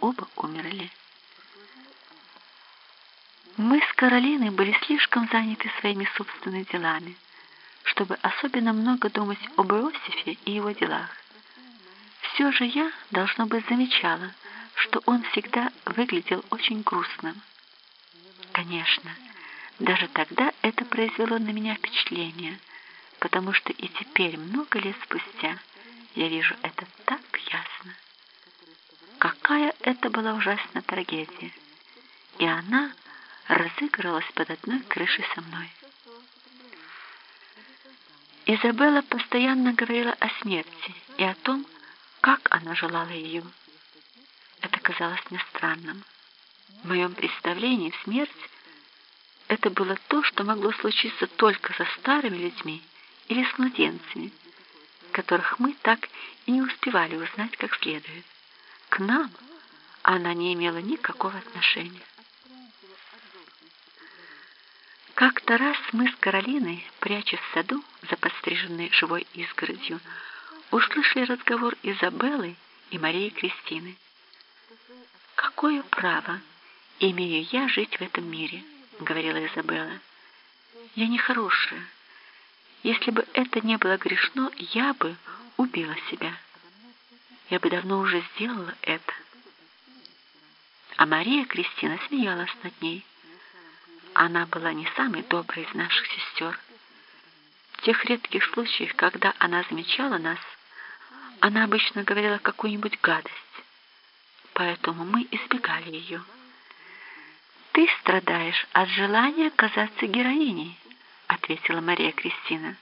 оба умерли. Мы с Каролиной были слишком заняты своими собственными делами, чтобы особенно много думать об Иосифе и его делах. Все же я, должно быть, замечала, что он всегда выглядел очень грустным. Конечно, даже тогда это произвело на меня впечатление, потому что и теперь, много лет спустя, я вижу это так. Какая это была ужасная трагедия, и она разыгрывалась под одной крышей со мной. Изабелла постоянно говорила о смерти и о том, как она желала ее. Это казалось мне странным. В моем представлении смерть — это было то, что могло случиться только со старыми людьми или с младенцами, которых мы так и не успевали узнать как следует. К нам она не имела никакого отношения. Как-то раз мы с Каролиной, прячась в саду за подстриженной живой изгородью, услышали разговор Изабеллы и Марии Кристины. «Какое право имею я жить в этом мире?» — говорила Изабелла. «Я нехорошая. Если бы это не было грешно, я бы убила себя. Я бы давно уже сделала это». А Мария Кристина смеялась над ней. Она была не самой доброй из наших сестер. В тех редких случаях, когда она замечала нас, она обычно говорила какую-нибудь гадость, поэтому мы избегали ее. «Ты страдаешь от желания казаться героиней», — ответила Мария Кристина.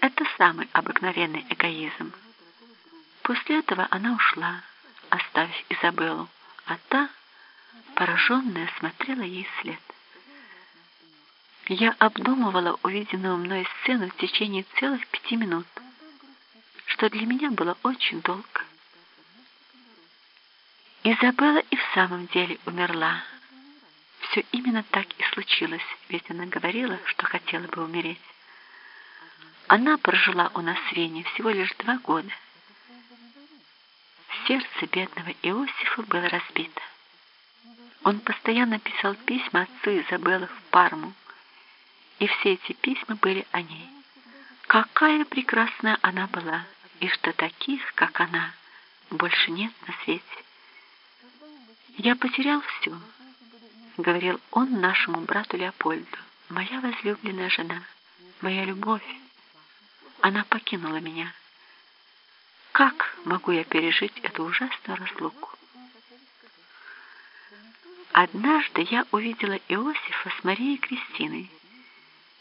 «Это самый обыкновенный эгоизм». После этого она ушла, оставив Изабеллу, а та, пораженная, смотрела ей вслед. Я обдумывала увиденную мной сцену в течение целых пяти минут что для меня было очень долго. Изабелла и в самом деле умерла. Все именно так и случилось, ведь она говорила, что хотела бы умереть. Она прожила у нас в Вене всего лишь два года. Сердце бедного Иосифа было разбито. Он постоянно писал письма отцу Изабеллы в Парму, и все эти письма были о ней. Какая прекрасная она была! и что таких, как она, больше нет на свете. «Я потерял все», — говорил он нашему брату Леопольду. «Моя возлюбленная жена, моя любовь, она покинула меня. Как могу я пережить эту ужасную разлуку?» Однажды я увидела Иосифа с Марией Кристиной.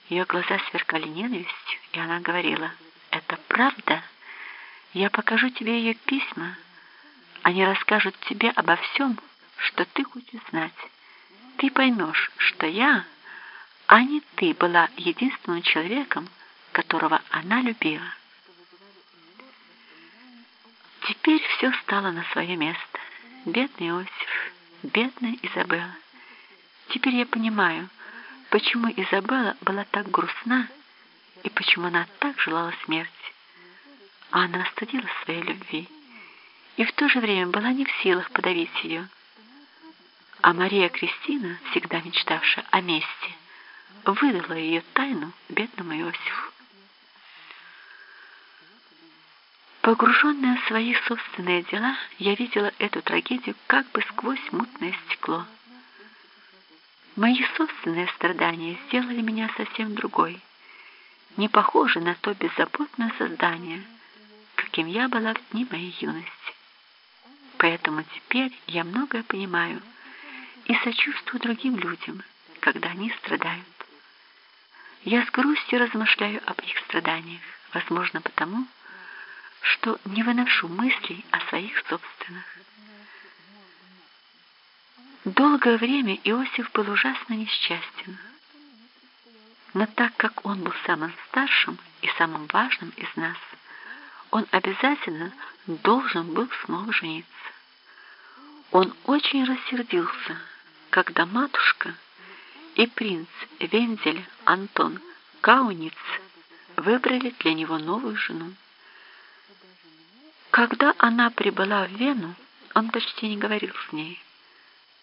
Ее глаза сверкали ненавистью, и она говорила, «Это правда?» Я покажу тебе ее письма. Они расскажут тебе обо всем, что ты хочешь знать. Ты поймешь, что я, а не ты, была единственным человеком, которого она любила. Теперь все стало на свое место. Бедный Иосиф, бедная Изабелла. Теперь я понимаю, почему Изабелла была так грустна и почему она так желала смерти. А она стыдилась своей любви и в то же время была не в силах подавить ее. А Мария Кристина, всегда мечтавшая о мести, выдала ее тайну бедному Иосифу. Погруженная в свои собственные дела, я видела эту трагедию как бы сквозь мутное стекло. Мои собственные страдания сделали меня совсем другой, не похожей на то беззаботное создание – каким я была в дни моей юности. Поэтому теперь я многое понимаю и сочувствую другим людям, когда они страдают. Я с грустью размышляю об их страданиях, возможно потому, что не выношу мыслей о своих собственных. Долгое время Иосиф был ужасно несчастен. Но так как он был самым старшим и самым важным из нас, он обязательно должен был снова жениться. Он очень рассердился, когда матушка и принц Вензель Антон Кауниц выбрали для него новую жену. Когда она прибыла в Вену, Он почти не говорил с ней,